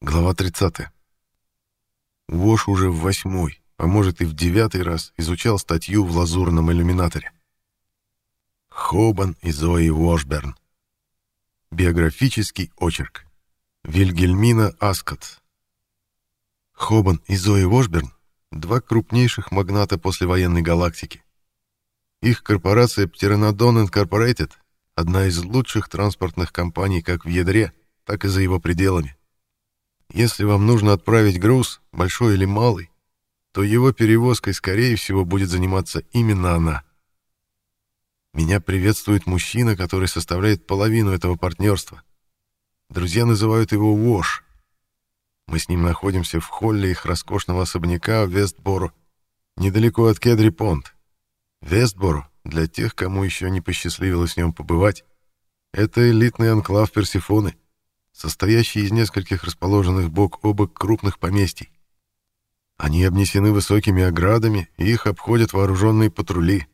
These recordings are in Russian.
Глава 30. Вош уже в восьмой, а может и в девятый раз изучал статью в лазурном иллюминаторе. Хобан и Зои Уошберн. Биографический очерк. Вильгельмина Аскот. Хобан и Зои Уошберн — два крупнейших магната послевоенной галактики. Их корпорация Pteranodon Incorporated — одна из лучших транспортных компаний как в ядре, так и за его пределами. Если вам нужно отправить груз, большой или малый, то его перевозкой, скорее всего, будет заниматься именно она. Меня приветствует мужчина, который составляет половину этого партнерства. Друзья называют его Вош. Мы с ним находимся в холле их роскошного особняка в Вестборо, недалеко от Кедри-Понт. Вестборо, для тех, кому еще не посчастливилось в нем побывать, это элитный анклав Персифоны — состоящий из нескольких расположенных бок о бок крупных поместий. Они обнесены высокими оградами, и их обходят вооруженные патрули.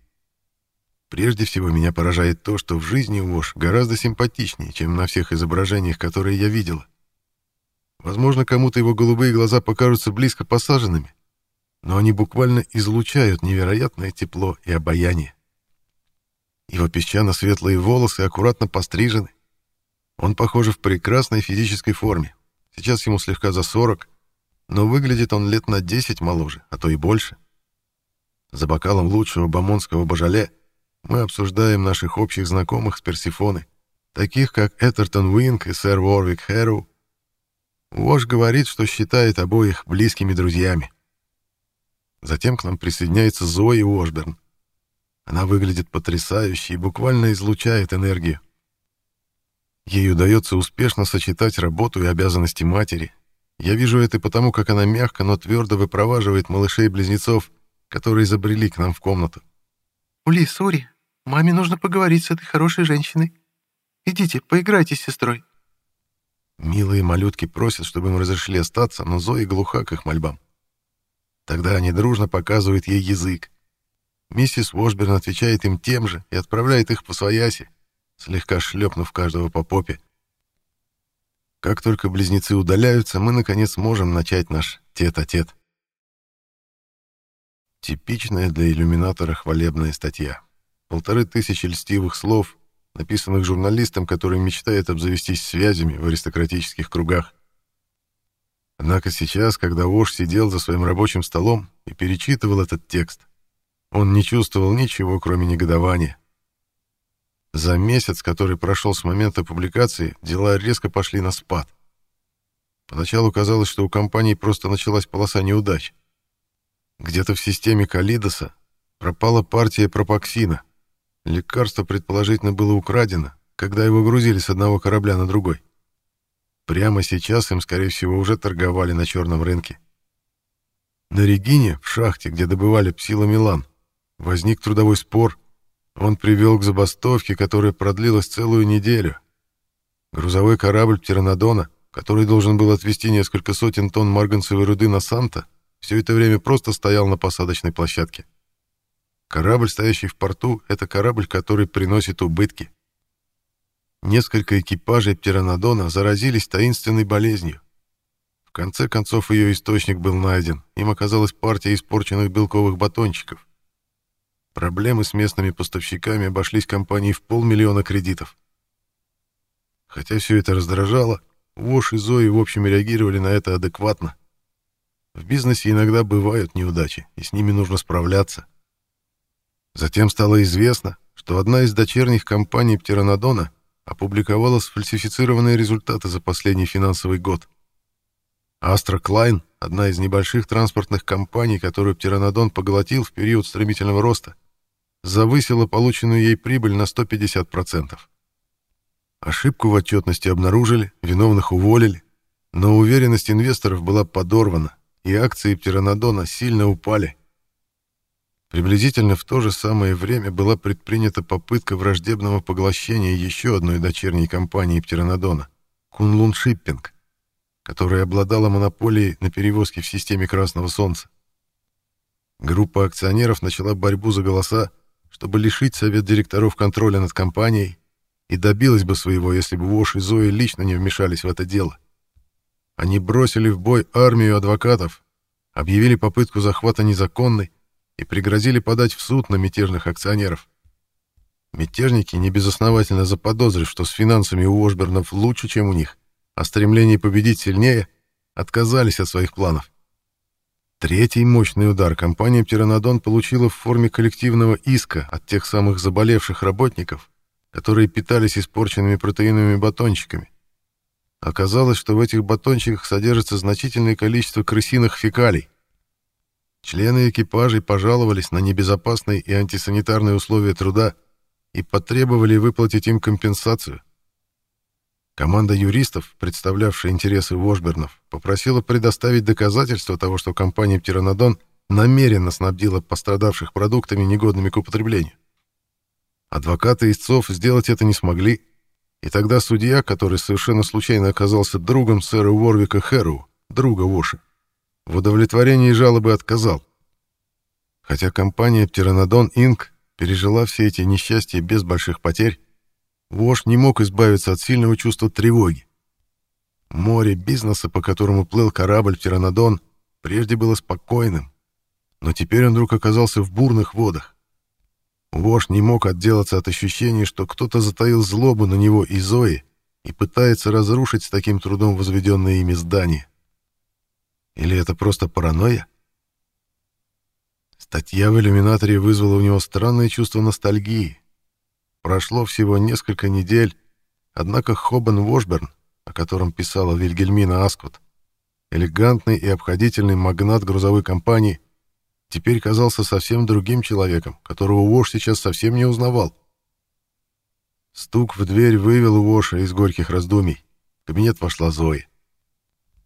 Прежде всего меня поражает то, что в жизни Вош гораздо симпатичнее, чем на всех изображениях, которые я видела. Возможно, кому-то его голубые глаза покажутся близко посаженными, но они буквально излучают невероятное тепло и обаяние. Его песчано-светлые волосы аккуратно пострижены, он, похоже, в прекрасной физической форме. Сейчас ему слегка за 40, но выглядит он лет на 10 моложе, а то и больше. За бокалом лучшего бомонского божале мы обсуждаем наших общих знакомых с Персифоны, таких как Этертон Уинк и сэр Уорвик Хэрроу. Уош говорит, что считает обоих близкими друзьями. Затем к нам присоединяется Зои Уошберн. Она выглядит потрясающе и буквально излучает энергию. Ей удается успешно сочетать работу и обязанности матери. Я вижу это потому, как она мягко, но твердо выпроваживает малышей-близнецов, которые забрели к нам в комнату. «Ули, Сури, маме нужно поговорить с этой хорошей женщиной. Идите, поиграйте с сестрой». Милые малютки просят, чтобы им разрешили остаться, но Зои глуха к их мольбам. Тогда они дружно показывают ей язык. Миссис Уошберн отвечает им тем же и отправляет их по свояси, слегка шлепнув каждого по попе. Как только близнецы удаляются, мы, наконец, можем начать наш тет-а-тет. Типичная для иллюминатора хвалебная статья. Полторы тысячи льстивых слов, написанных журналистом, который мечтает обзавестись связями в аристократических кругах. Однако сейчас, когда Ош сидел за своим рабочим столом и перечитывал этот текст, он не чувствовал ничего, кроме негодования. За месяц, который прошел с момента публикации, дела резко пошли на спад. Поначалу казалось, что у компании просто началась полоса неудач. Где-то в системе Калидоса пропала партия пропоксина. Лекарство, предположительно, было украдено, когда его грузили с одного корабля на другой. Прямо сейчас им, скорее всего, уже торговали на черном рынке. На Регине, в шахте, где добывали псиломелан, возник трудовой спор, он привел к забастовке, которая продлилась целую неделю. Грузовой корабль Птеранодона, который должен был отвезти несколько сотен тонн марганцевой руды на Санта, все это время просто стоял на посадочной площадке. Корабль, стоящий в порту, — это корабль, который приносит убытки. Несколько экипажей Птеранодона заразились таинственной болезнью. В конце концов ее источник был найден. Им оказалась партия испорченных белковых батончиков. Проблемы с местными поставщиками обошлись компании в полмиллиона кредитов. Хотя все это раздражало, Вош и Зои в общем реагировали на это адекватно. В бизнесе иногда бывают неудачи, и с ними нужно справляться. Затем стало известно, что одна из дочерних компаний Птеранодона опубликовала сфальсифицированные результаты за последний финансовый год. Астра Клайн, одна из небольших транспортных компаний, которую Птеранодон поглотил в период стремительного роста, завысила полученную ей прибыль на 150%. Ошибку в отчетности обнаружили, виновных уволили, но уверенность инвесторов была подорвана, и акции Птеранодона сильно упали. Приблизительно в то же самое время была предпринята попытка враждебного поглощения еще одной дочерней компании Птеранодона — Кунлун Шиппинг, которая обладала монополией на перевозки в системе Красного Солнца. Группа акционеров начала борьбу за голоса, чтобы лишить совет директоров контроля над компанией, и добилась бы своего, если бы Вош и Зои лично не вмешались в это дело. они бросили в бой армию адвокатов, объявили попытку захвата незаконной и пригрозили подать в суд на мятежных акционеров. Мятежники, небезосновательно заподозрив, что с финансами у Ошбернов лучше, чем у них, а стремление победить сильнее, отказались от своих планов. Третий мощный удар компания «Птеранодон» получила в форме коллективного иска от тех самых заболевших работников, которые питались испорченными протеиновыми батончиками. Оказалось, что в этих батончиках содержится значительное количество крысиных фекалий. Члены экипажей пожаловались на небезопасные и антисанитарные условия труда и потребовали выплатить им компенсацию. Команда юристов, представлявшая интересы Вошбернов, попросила предоставить доказательства того, что компания «Птеранодон» намеренно снабдила пострадавших продуктами, негодными к употреблению. Адвокаты истцов сделать это не смогли, и тогда судья, который совершенно случайно оказался другом сэра Уорвика Хэрроу, друга Воша, в удовлетворении жалобы отказал. Хотя компания «Птеранодон Инк» пережила все эти несчастья без больших потерь, Вош не мог избавиться от сильного чувства тревоги. Море бизнеса, по которому плыл корабль «Птеранодон», прежде было спокойным, но теперь он вдруг оказался в бурных водах. Вош не мог отделаться от ощущения, что кто-то затаил злобу на него и Зои и пытается разрушить с таким трудом возведенное ими здание. Или это просто паранойя? Статья в иллюминаторе вызвала у него странное чувство ностальгии. Прошло всего несколько недель, однако Хобан Вошберн, о котором писала Вильгельмина Асквот, элегантный и обходительный магнат грузовой компании, теперь казался совсем другим человеком, которого Вош сейчас совсем не узнавал. Стук в дверь вывел Воша из горьких раздумий. В кабинет вошла Зоя.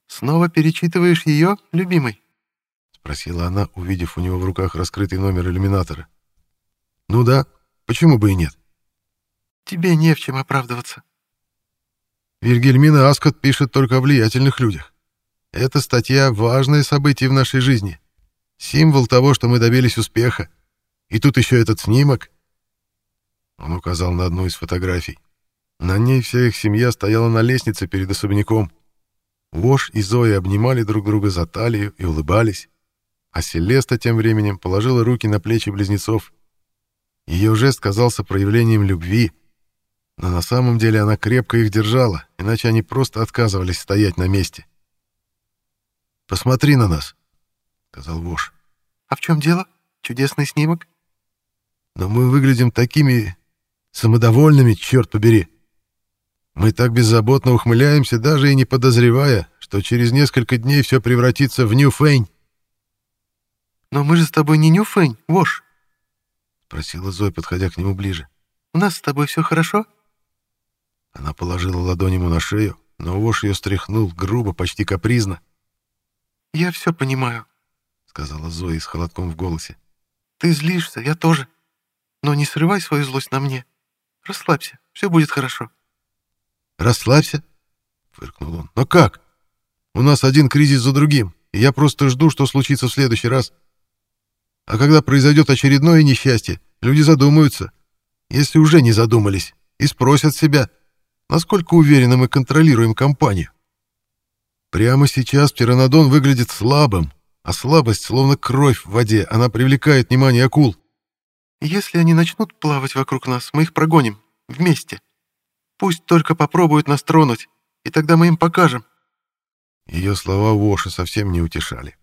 «Снова перечитываешь ее, любимый?» — спросила она, увидев у него в руках раскрытый номер иллюминатора. «Ну да, почему бы и нет?» Тебе не в чем оправдываться. Вильгельмина Аскот пишет только о влиятельных людях. Эта статья — важное событие в нашей жизни. Символ того, что мы добились успеха. И тут еще этот снимок. Он указал на одну из фотографий. На ней вся их семья стояла на лестнице перед особняком. Вош и Зоя обнимали друг друга за талию и улыбались. А Селеста тем временем положила руки на плечи близнецов. Ее жест казался проявлением любви — но на самом деле она крепко их держала, иначе они просто отказывались стоять на месте. «Посмотри на нас», — сказал Вош. «А в чем дело? Чудесный снимок?» «Но мы выглядим такими самодовольными, черт побери. Мы так беззаботно ухмыляемся, даже и не подозревая, что через несколько дней все превратится в Ньюфейн». «Но мы же с тобой не Ньюфейн, Вош», — спросила Зоя, подходя к нему ближе. «У нас с тобой все хорошо?» Она положила ладонь ему на шею, но вож ее стряхнул грубо, почти капризно. «Я все понимаю», — сказала Зоя с холодком в голосе. «Ты злишься, я тоже. Но не срывай свою злость на мне. Расслабься, все будет хорошо». «Расслабься?» — фыркнул он. «Но как? У нас один кризис за другим, и я просто жду, что случится в следующий раз. А когда произойдет очередное несчастье, люди задумаются, если уже не задумались, и спросят себя, насколько уверенно мы контролируем компанию. Прямо сейчас птеранодон выглядит слабым, а слабость, словно кровь в воде, она привлекает внимание акул. Если они начнут плавать вокруг нас, мы их прогоним. Вместе. Пусть только попробуют нас тронуть, и тогда мы им покажем. Ее слова Воша совсем не утешали.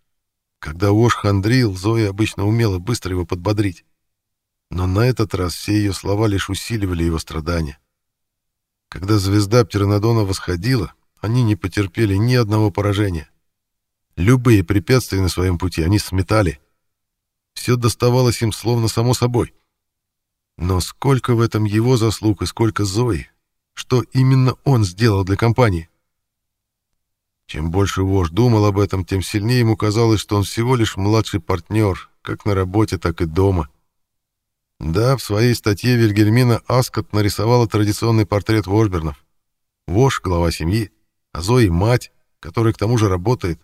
Когда Вош хандрил, Зоя обычно умела быстро его подбодрить. Но на этот раз все ее слова лишь усиливали его страдания. Когда звезда Птеранодона восходила, они не потерпели ни одного поражения. Любые препятствия на своем пути они сметали. Все доставалось им словно само собой. Но сколько в этом его заслуг и сколько Зои? Что именно он сделал для компании? Чем больше вождь думал об этом, тем сильнее ему казалось, что он всего лишь младший партнер, как на работе, так и дома. Да, в своей статье Вильгельмина Аскот нарисовала традиционный портрет Вошбернов. Вош — глава семьи, а Зои — мать, которая к тому же работает.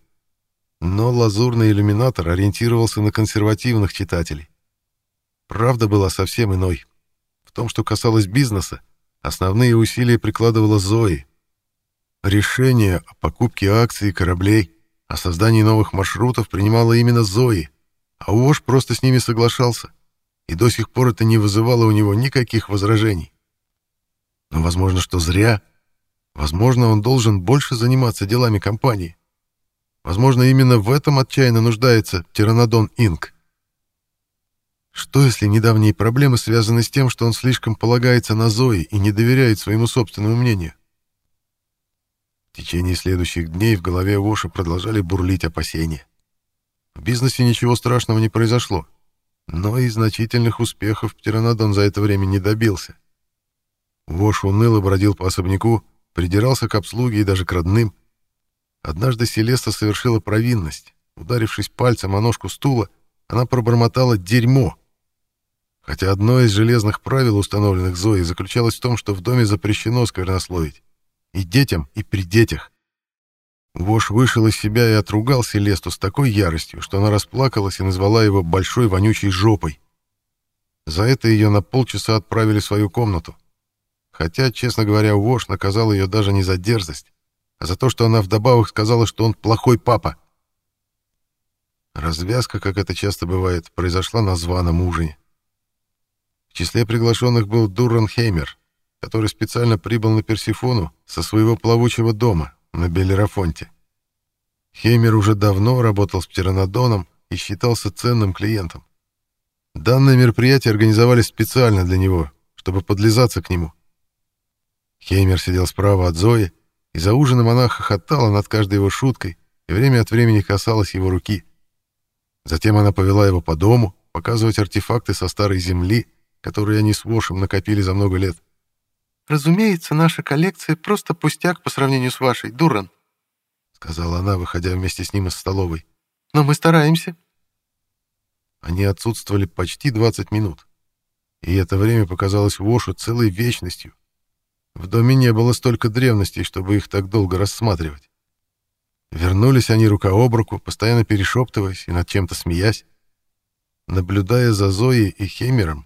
Но лазурный иллюминатор ориентировался на консервативных читателей. Правда была совсем иной. В том, что касалось бизнеса, основные усилия прикладывала Зои. Решение о покупке акций и кораблей, о создании новых маршрутов принимала именно Зои, а Уош просто с ними соглашался, и до сих пор это не вызывало у него никаких возражений. Но возможно, что зря. Возможно, он должен больше заниматься делами компании. Возможно, именно в этом отчаянно нуждается Тиранодон Инк. Что, если недавние проблемы связаны с тем, что он слишком полагается на Зои и не доверяет своему собственному мнению? В течение следующих дней в голове Воша продолжали бурлить опасения. В бизнесе ничего страшного не произошло, но и значительных успехов Птеранодон за это время не добился. Вош уныло бродил по особняку, придирался к обслуге и даже к родным. Однажды Селеста совершила провинность. Ударившись пальцем о ножку стула, она пробормотала «дерьмо», Хотя одно из железных правил, установленных Зоей, заключалось в том, что в доме запрещено сквернословить. И детям, и при детях. Вош вышел из себя и отругал Селесту с такой яростью, что она расплакалась и назвала его «большой вонючей жопой». За это ее на полчаса отправили в свою комнату. Хотя, честно говоря, Вош наказал ее даже не за дерзость, а за то, что она вдобавок сказала, что он плохой папа. Развязка, как это часто бывает, произошла на званом ужине. В числе приглашенных был Дурран Хеймер, который специально прибыл на Персифону со своего плавучего дома на Белерафонте. Хеймер уже давно работал с Птеранодоном и считался ценным клиентом. Данное мероприятие организовали специально для него, чтобы подлизаться к нему. Хеймер сидел справа от Зои, и за ужином она хохотала над каждой его шуткой и время от времени касалась его руки. Затем она повела его по дому, показывать артефакты со старой земли, которые они с Вошем накопили за много лет. «Разумеется, наша коллекция просто пустяк по сравнению с вашей, Дуран», — сказала она, выходя вместе с ним из столовой. «Но мы стараемся». Они отсутствовали почти 20 минут, и это время показалось Вошу целой вечностью. В доме не было столько древностей, чтобы их так долго рассматривать. Вернулись они рука об руку, постоянно перешептываясь и над чем-то смеясь. Наблюдая за Зоей и Хеймером,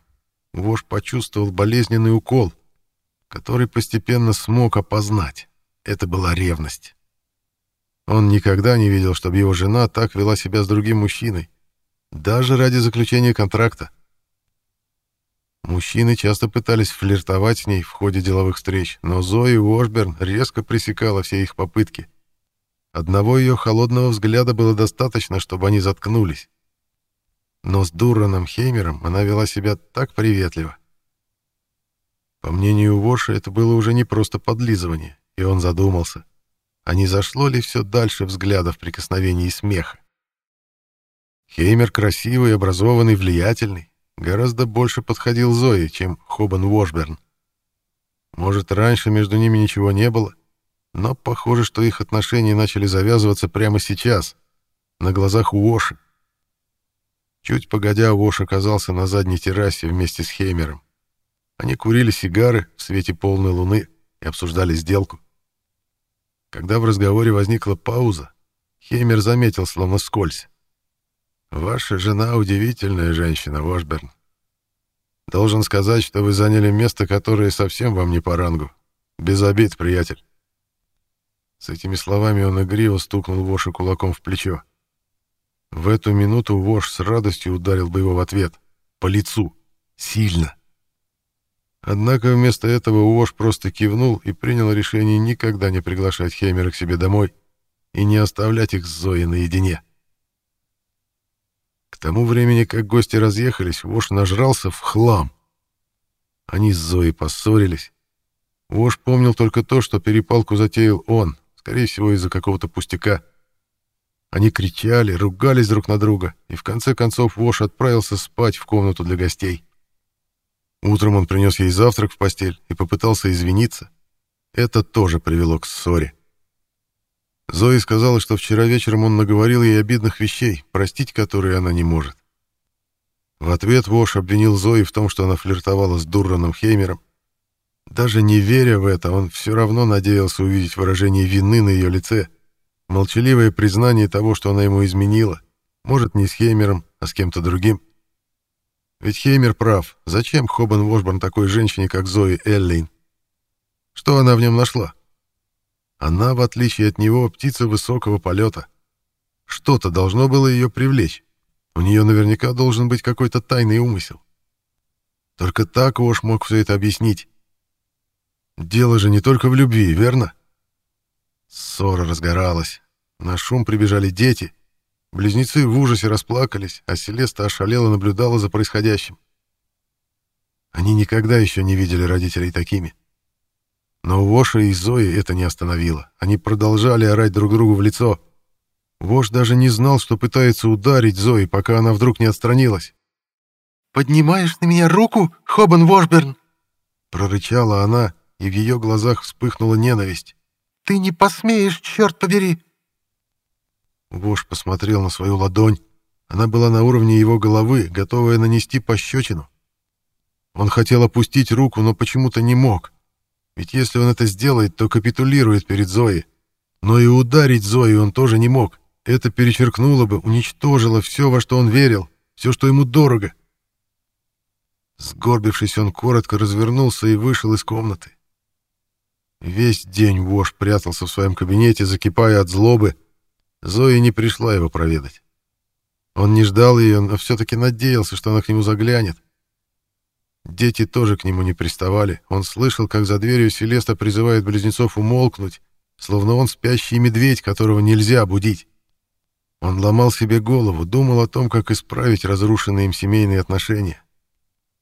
Вож почувствовал болезненный укол, который постепенно смог опознать. Это была ревность. Он никогда не видел, чтобы его жена так вела себя с другим мужчиной, даже ради заключения контракта. Мужчины часто пытались флиртовать с ней в ходе деловых встреч, но Зои Уошберн резко пресекала все их попытки. Одного ее холодного взгляда было достаточно, чтобы они заткнулись. Но с Дураном Хеймером она вела себя так приветливо. По мнению Воша, это было уже не просто подлизывание, и он задумался, а не зашло ли все дальше взглядов, прикосновений и смеха. Хеймер красивый, образованный, влиятельный, гораздо больше подходил Зои, чем Хобан Уошберн. Может, раньше между ними ничего не было, но похоже, что их отношения начали завязываться прямо сейчас, на глазах Уоши. Чуть погодя, Вош оказался на задней террасе вместе с Хеймером. Они курили сигары в свете полной луны и обсуждали сделку. Когда в разговоре возникла пауза, Хеймер заметил, словно скользь. «Ваша жена удивительная женщина, Вошберн. Должен сказать, что вы заняли место, которое совсем вам не по рангу. Без обид, приятель». С этими словами он игриво стукнул Воша кулаком в плечо. В эту минуту вож с радостью ударил бы его в ответ. По лицу. Сильно. Однако вместо этого Уош просто кивнул и принял решение никогда не приглашать Хеймера к себе домой и не оставлять их с Зоей наедине. К тому времени, как гости разъехались, Уош нажрался в хлам. Они с Зоей поссорились. Уош помнил только то, что перепалку затеял он, скорее всего, из-за какого-то пустяка — они кричали, ругались друг на друга, и в конце концов Вош отправился спать в комнату для гостей. Утром он принес ей завтрак в постель и попытался извиниться. Это тоже привело к ссоре. Зои сказала, что вчера вечером он наговорил ей обидных вещей, простить которые она не может. В ответ Вош обвинил Зои в том, что она флиртовала с Дурраном Хеймером. Даже не веря в это, он все равно надеялся увидеть выражение вины на ее лице — Молчаливое признание того, что она ему изменила. Может, не с Хеймером, а с кем-то другим. Ведь Хеймер прав. Зачем Хобан Вошборн такой женщине, как Зои Эллейн? Что она в нем нашла? Она, в отличие от него, птица высокого полета. Что-то должно было ее привлечь. У нее наверняка должен быть какой-то тайный умысел. Только так Ош мог все это объяснить. Дело же не только в любви, верно? Ссора разгоралась. На шум прибежали дети. Близнецы в ужасе расплакались, а Селеста ошалела наблюдала за происходящим. Они никогда еще не видели родителей такими. Но Воша и Зои это не остановило. Они продолжали орать друг другу в лицо. Вош даже не знал, что пытается ударить Зои, пока она вдруг не отстранилась. «Поднимаешь на меня руку, Хобан Вошберн?» Прорычала она, и в ее глазах вспыхнула ненависть. «Ты не посмеешь, черт побери!» Вош посмотрел на свою ладонь. Она была на уровне его головы, готовая нанести пощечину. Он хотел опустить руку, но почему-то не мог. Ведь если он это сделает, то капитулирует перед Зоей. Но и ударить Зою он тоже не мог. Это перечеркнуло бы, уничтожило все, во что он верил, все, что ему дорого. Сгорбившись, он коротко развернулся и вышел из комнаты. Весь день Вош прятался в своем кабинете, закипая от злобы. Зоя не пришла его проведать. Он не ждал ее, но все-таки надеялся, что она к нему заглянет. Дети тоже к нему не приставали. Он слышал, как за дверью Селеста призывает близнецов умолкнуть, словно он спящий медведь, которого нельзя будить. Он ломал себе голову, думал о том, как исправить разрушенные им семейные отношения.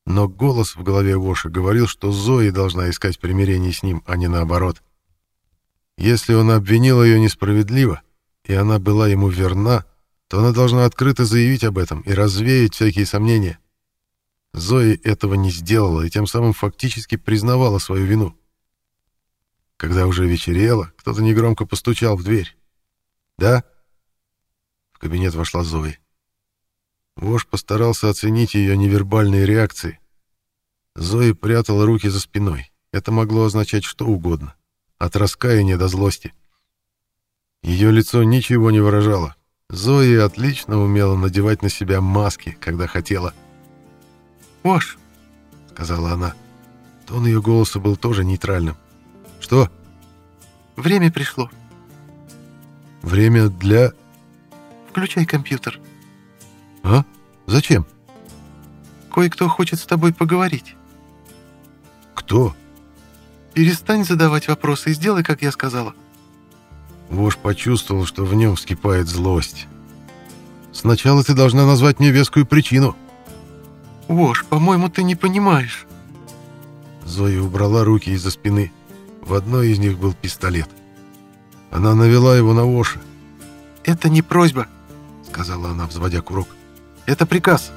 Но голос в голове Воша говорил, что Зои должна искать примирение с ним, а не наоборот. Если он обвинил ее несправедливо, и она была ему верна, то она должна открыто заявить об этом и развеять всякие сомнения. Зои этого не сделала и тем самым фактически признавала свою вину. Когда уже вечерело, кто-то негромко постучал в дверь. «Да?» В кабинет вошла Зои. Вож постарался оценить ее невербальные реакции. Зои прятала руки за спиной. Это могло означать что угодно. От раскаяния до злости. Ее лицо ничего не выражало. Зои отлично умела надевать на себя маски, когда хотела. «Вож», — сказала она. Тон ее голоса был тоже нейтральным. «Что?» «Время пришло». «Время для...» «Включай компьютер». «А? Зачем?» «Кое-кто хочет с тобой поговорить». «Кто?» «Перестань задавать вопросы и сделай, как я сказала». Вож почувствовал, что в нем вскипает злость. «Сначала ты должна назвать мне вескую причину». «Вож, по-моему, ты не понимаешь». Зоя убрала руки из-за спины. В одной из них был пистолет. Она навела его на Воша. «Это не просьба», — сказала она, взводя курок. Это приказ.